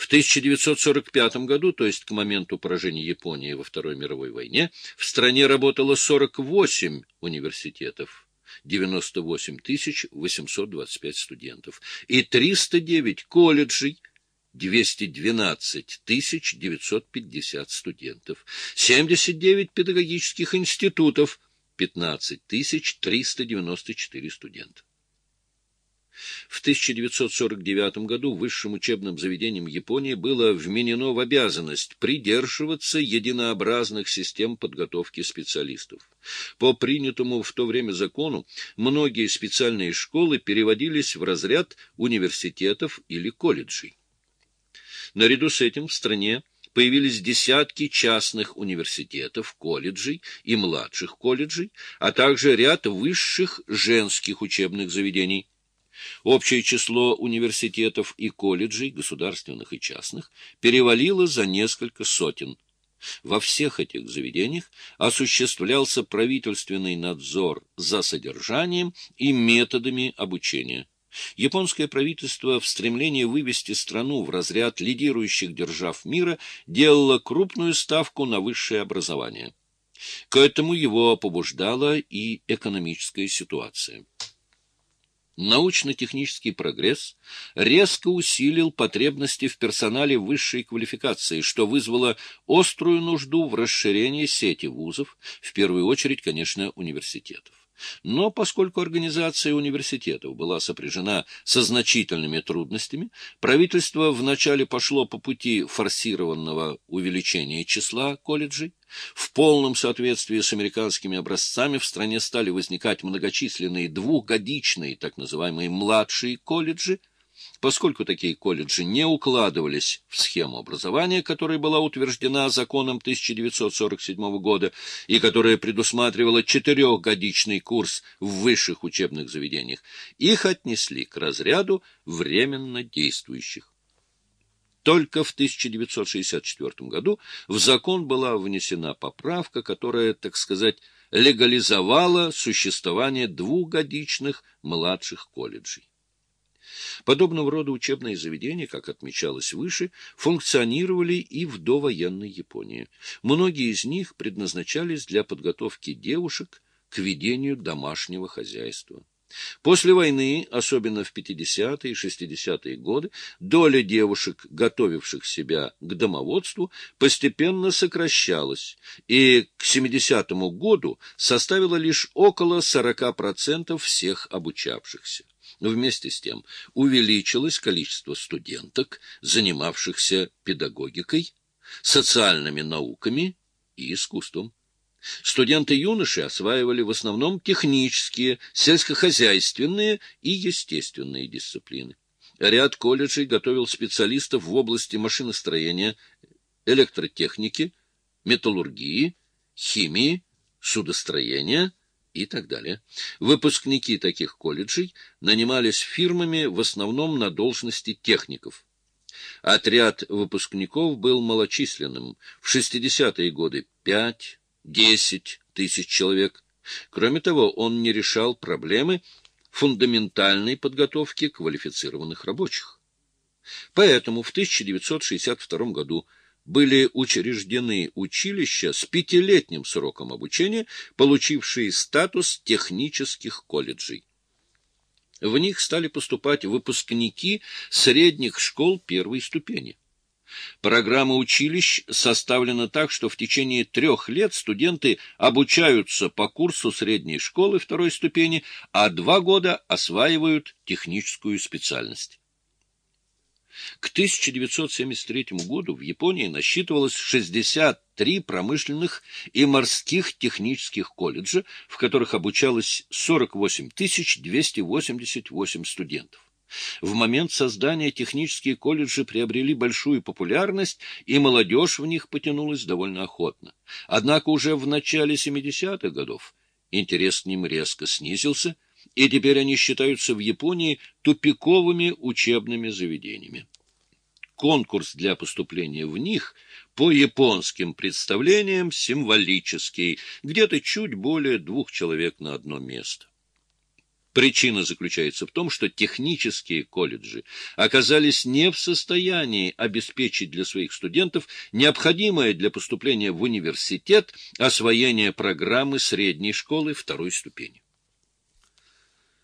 В 1945 году, то есть к моменту поражения Японии во Второй мировой войне, в стране работало 48 университетов. 98 825 студентов и 309 колледжей, 212 950 студентов, 79 педагогических институтов, 15 394 студента. В 1949 году высшим учебным заведениям Японии было вменено в обязанность придерживаться единообразных систем подготовки специалистов. По принятому в то время закону многие специальные школы переводились в разряд университетов или колледжей. Наряду с этим в стране появились десятки частных университетов, колледжей и младших колледжей, а также ряд высших женских учебных заведений. Общее число университетов и колледжей, государственных и частных, перевалило за несколько сотен. Во всех этих заведениях осуществлялся правительственный надзор за содержанием и методами обучения. Японское правительство в стремлении вывести страну в разряд лидирующих держав мира делало крупную ставку на высшее образование. К этому его побуждала и экономическая ситуация. Научно-технический прогресс резко усилил потребности в персонале высшей квалификации, что вызвало острую нужду в расширении сети вузов, в первую очередь, конечно, университетов. Но поскольку организация университетов была сопряжена со значительными трудностями, правительство вначале пошло по пути форсированного увеличения числа колледжей. В полном соответствии с американскими образцами в стране стали возникать многочисленные двухгодичные, так называемые младшие колледжи, Поскольку такие колледжи не укладывались в схему образования, которая была утверждена законом 1947 года и которая предусматривала четырехгодичный курс в высших учебных заведениях, их отнесли к разряду временно действующих. Только в 1964 году в закон была внесена поправка, которая, так сказать, легализовала существование двухгодичных младших колледжей. Подобного рода учебные заведения, как отмечалось выше, функционировали и в довоенной Японии. Многие из них предназначались для подготовки девушек к ведению домашнего хозяйства. После войны, особенно в 50-е и 60-е годы, доля девушек, готовивших себя к домоводству, постепенно сокращалась и к 70-му году составила лишь около 40% всех обучавшихся. Вместе с тем увеличилось количество студенток, занимавшихся педагогикой, социальными науками и искусством. Студенты-юноши осваивали в основном технические, сельскохозяйственные и естественные дисциплины. Ряд колледжей готовил специалистов в области машиностроения, электротехники, металлургии, химии, судостроения – и так далее. Выпускники таких колледжей нанимались фирмами в основном на должности техников. Отряд выпускников был малочисленным. В 60-е годы 5-10 тысяч человек. Кроме того, он не решал проблемы фундаментальной подготовки квалифицированных рабочих. Поэтому в 1962 году были учреждены училища с пятилетним сроком обучения, получившие статус технических колледжей. В них стали поступать выпускники средних школ первой ступени. Программа училищ составлена так, что в течение трех лет студенты обучаются по курсу средней школы второй ступени, а два года осваивают техническую специальность. К 1973 году в Японии насчитывалось 63 промышленных и морских технических колледжа, в которых обучалось 48 288 студентов. В момент создания технические колледжи приобрели большую популярность, и молодежь в них потянулась довольно охотно. Однако уже в начале 70-х годов интерес к ним резко снизился – и теперь они считаются в Японии тупиковыми учебными заведениями. Конкурс для поступления в них по японским представлениям символический, где-то чуть более двух человек на одно место. Причина заключается в том, что технические колледжи оказались не в состоянии обеспечить для своих студентов необходимое для поступления в университет освоение программы средней школы второй ступени.